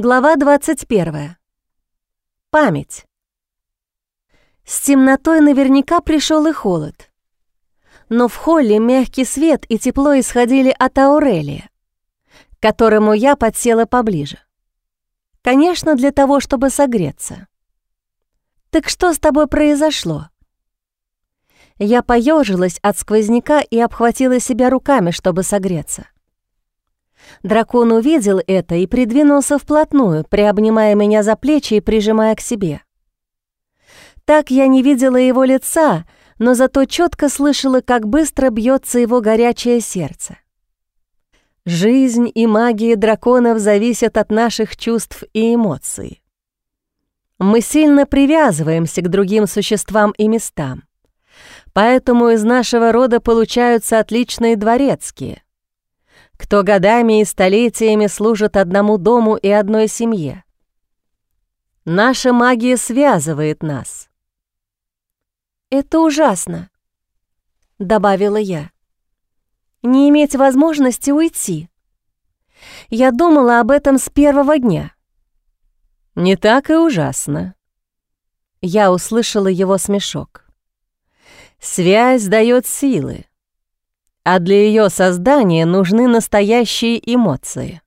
Глава 21. Память. С темнотой наверняка пришел и холод. Но в холле мягкий свет и тепло исходили от Аурелия, к которому я подсела поближе. Конечно, для того, чтобы согреться. «Так что с тобой произошло?» Я поежилась от сквозняка и обхватила себя руками, чтобы согреться. Дракон увидел это и придвинулся вплотную, приобнимая меня за плечи и прижимая к себе. Так я не видела его лица, но зато четко слышала, как быстро бьется его горячее сердце. Жизнь и магия драконов зависят от наших чувств и эмоций. Мы сильно привязываемся к другим существам и местам. Поэтому из нашего рода получаются отличные дворецкие — кто годами и столетиями служит одному дому и одной семье. Наша магия связывает нас. «Это ужасно», — добавила я. «Не иметь возможности уйти. Я думала об этом с первого дня». «Не так и ужасно». Я услышала его смешок. «Связь дает силы а для ее создания нужны настоящие эмоции.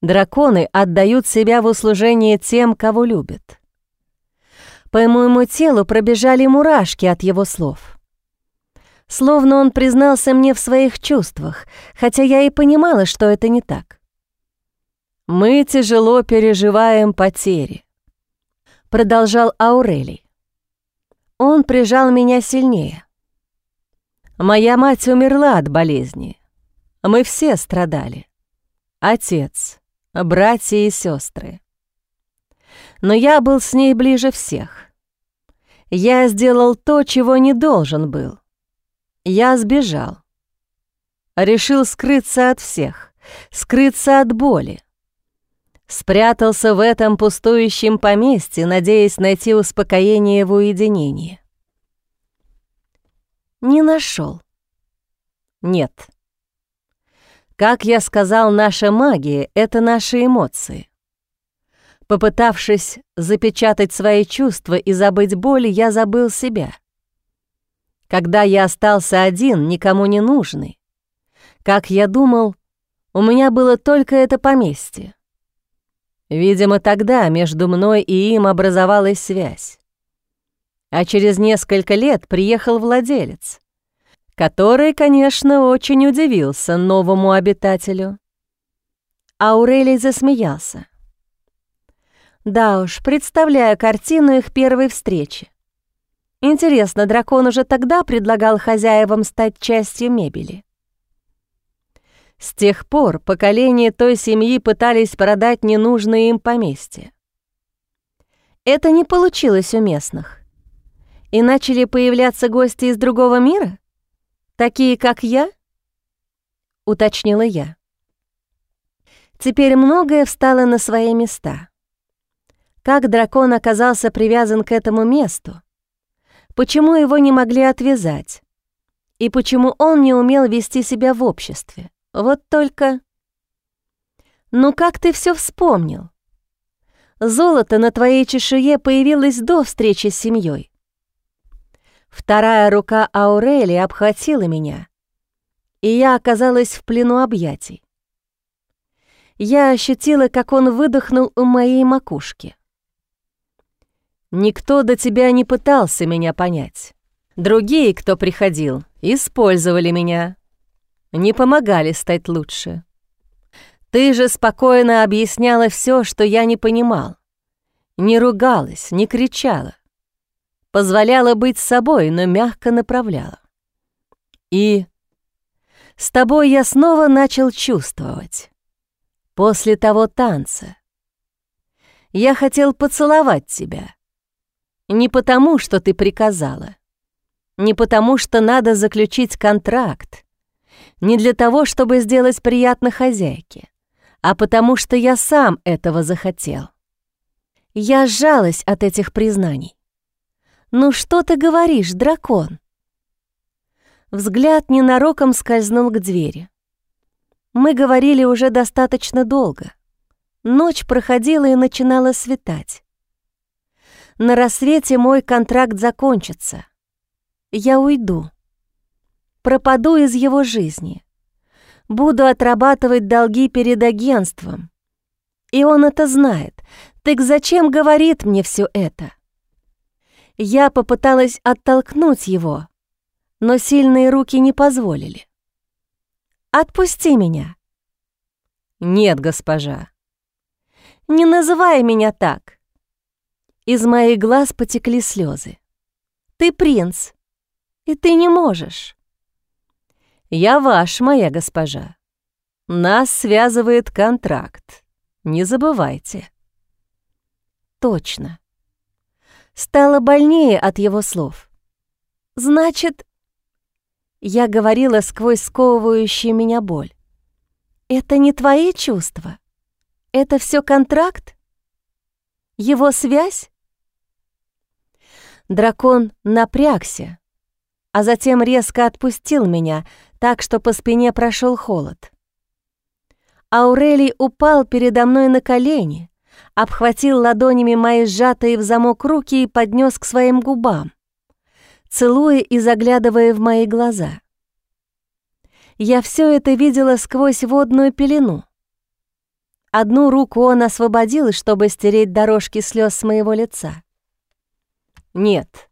Драконы отдают себя в услужение тем, кого любят. По моему телу пробежали мурашки от его слов. Словно он признался мне в своих чувствах, хотя я и понимала, что это не так. «Мы тяжело переживаем потери», — продолжал Аурелий. Он прижал меня сильнее. Моя мать умерла от болезни. Мы все страдали. Отец, братья и сестры. Но я был с ней ближе всех. Я сделал то, чего не должен был. Я сбежал. Решил скрыться от всех, скрыться от боли. Спрятался в этом пустующем поместье, надеясь найти успокоение в уединении. Не нашел. Нет. Как я сказал, наша магия — это наши эмоции. Попытавшись запечатать свои чувства и забыть боль, я забыл себя. Когда я остался один, никому не нужный, как я думал, у меня было только это поместье. Видимо, тогда между мной и им образовалась связь. А через несколько лет приехал владелец, который, конечно, очень удивился новому обитателю. Аурелий засмеялся. Да уж, представляю картину их первой встречи. Интересно, дракон уже тогда предлагал хозяевам стать частью мебели. С тех пор поколения той семьи пытались продать ненужные им поместья. Это не получилось у местных и начали появляться гости из другого мира? Такие, как я?» — уточнила я. Теперь многое встало на свои места. Как дракон оказался привязан к этому месту? Почему его не могли отвязать? И почему он не умел вести себя в обществе? Вот только... Ну как ты все вспомнил? Золото на твоей чешуе появилось до встречи с семьей. Вторая рука Аурели обхватила меня, и я оказалась в плену объятий. Я ощутила, как он выдохнул у моей макушки. «Никто до тебя не пытался меня понять. Другие, кто приходил, использовали меня, не помогали стать лучше. Ты же спокойно объясняла все, что я не понимал. Не ругалась, не кричала позволяла быть собой, но мягко направляла. И с тобой я снова начал чувствовать. После того танца. Я хотел поцеловать тебя. Не потому, что ты приказала. Не потому, что надо заключить контракт. Не для того, чтобы сделать приятно хозяйке, а потому что я сам этого захотел. Я сжалась от этих признаний. «Ну что ты говоришь, дракон?» Взгляд ненароком скользнул к двери. Мы говорили уже достаточно долго. Ночь проходила и начинала светать. На рассвете мой контракт закончится. Я уйду. Пропаду из его жизни. Буду отрабатывать долги перед агентством. И он это знает. Так зачем говорит мне все это? Я попыталась оттолкнуть его, но сильные руки не позволили. «Отпусти меня!» «Нет, госпожа!» «Не называй меня так!» Из моих глаз потекли слезы. «Ты принц, и ты не можешь». «Я ваш, моя госпожа. Нас связывает контракт. Не забывайте». «Точно». Стало больнее от его слов. «Значит...» Я говорила сквозь сковывающую меня боль. «Это не твои чувства. Это все контракт? Его связь?» Дракон напрягся, а затем резко отпустил меня, так что по спине прошел холод. Аурелий упал передо мной на колени, обхватил ладонями мои сжатые в замок руки и поднес к своим губам, целуя и заглядывая в мои глаза. Я все это видела сквозь водную пелену. Одну руку он освободил, чтобы стереть дорожки слез с моего лица. Нет.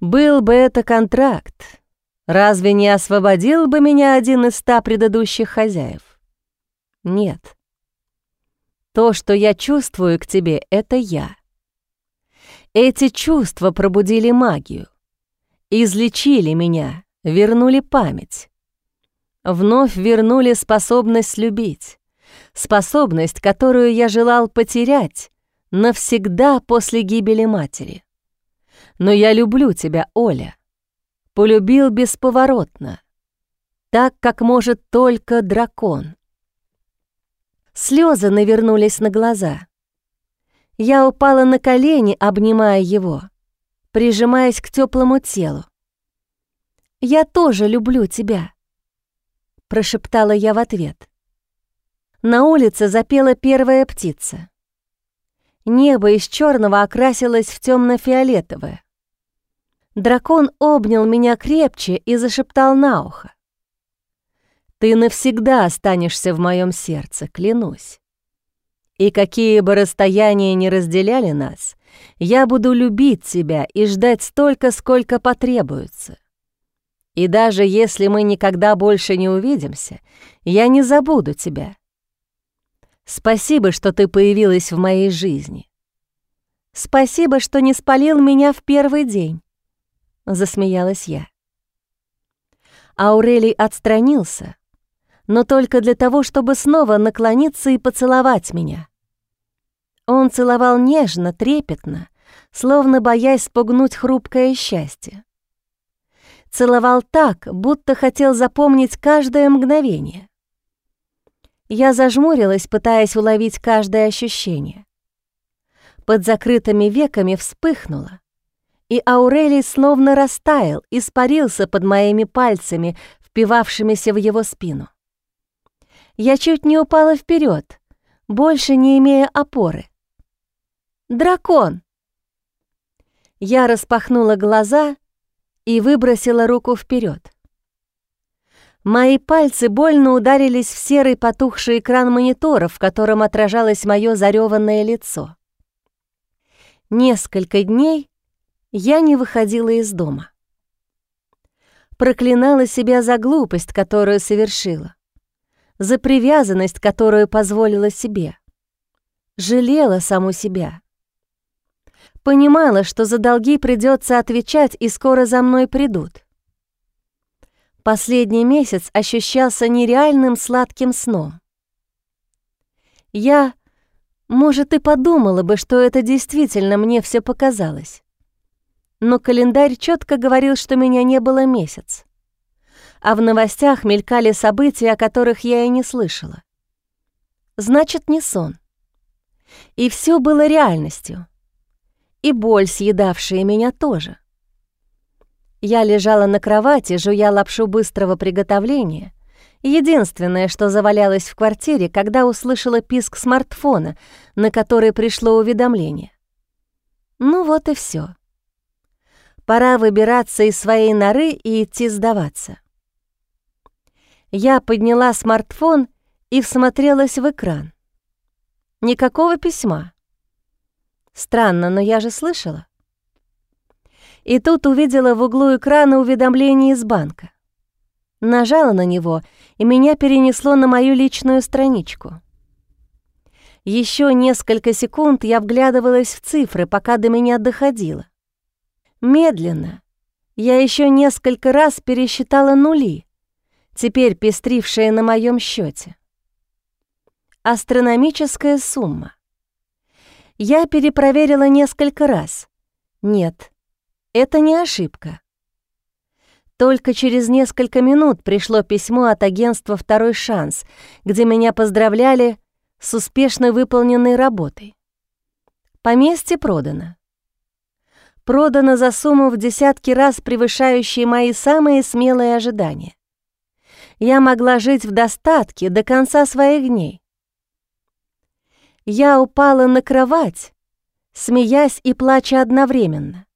Был бы это контракт, разве не освободил бы меня один из ста предыдущих хозяев? Нет. То, что я чувствую к тебе, — это я. Эти чувства пробудили магию, излечили меня, вернули память, вновь вернули способность любить, способность, которую я желал потерять навсегда после гибели матери. Но я люблю тебя, Оля. Полюбил бесповоротно, так, как может только дракон. Слезы навернулись на глаза. Я упала на колени, обнимая его, прижимаясь к теплому телу. «Я тоже люблю тебя», — прошептала я в ответ. На улице запела первая птица. Небо из черного окрасилось в темно-фиолетовое. Дракон обнял меня крепче и зашептал на ухо. «Ты навсегда останешься в моем сердце, клянусь. И какие бы расстояния ни разделяли нас, я буду любить тебя и ждать столько, сколько потребуется. И даже если мы никогда больше не увидимся, я не забуду тебя. Спасибо, что ты появилась в моей жизни. Спасибо, что не спалил меня в первый день. — засмеялась я. Аурелий отстранился, но только для того, чтобы снова наклониться и поцеловать меня. Он целовал нежно, трепетно, словно боясь спугнуть хрупкое счастье. Целовал так, будто хотел запомнить каждое мгновение. Я зажмурилась, пытаясь уловить каждое ощущение. Под закрытыми веками вспыхнуло, и Аурелий словно растаял, испарился под моими пальцами, впивавшимися в его спину. Я чуть не упала вперед, больше не имея опоры. «Дракон!» Я распахнула глаза и выбросила руку вперед. Мои пальцы больно ударились в серый потухший экран монитора, в котором отражалось мое зареванное лицо. Несколько дней я не выходила из дома. Проклинала себя за глупость, которую совершила, за привязанность, которую позволила себе. Жалела саму себя. Понимала, что за долги придется отвечать и скоро за мной придут. Последний месяц ощущался нереальным сладким сном. Я, может, и подумала бы, что это действительно мне все показалось но календарь четко говорил, что меня не было месяц. А в новостях мелькали события, о которых я и не слышала. Значит, не сон. И все было реальностью. И боль, съедавшая меня, тоже. Я лежала на кровати, жуя лапшу быстрого приготовления, Единственное, что завалялось в квартире, когда услышала писк смартфона, на который пришло уведомление. Ну вот и все. Пора выбираться из своей норы и идти сдаваться. Я подняла смартфон и всмотрелась в экран. Никакого письма. Странно, но я же слышала. И тут увидела в углу экрана уведомление из банка. Нажала на него, и меня перенесло на мою личную страничку. Еще несколько секунд я вглядывалась в цифры, пока до меня доходило. Медленно. Я еще несколько раз пересчитала нули, теперь пестрившие на моем счете. Астрономическая сумма. Я перепроверила несколько раз. Нет, это не ошибка. Только через несколько минут пришло письмо от агентства «Второй шанс», где меня поздравляли с успешно выполненной работой. Поместье продано. Продано за сумму в десятки раз превышающие мои самые смелые ожидания. Я могла жить в достатке до конца своих дней. Я упала на кровать, смеясь и плача одновременно.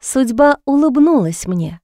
Судьба улыбнулась мне.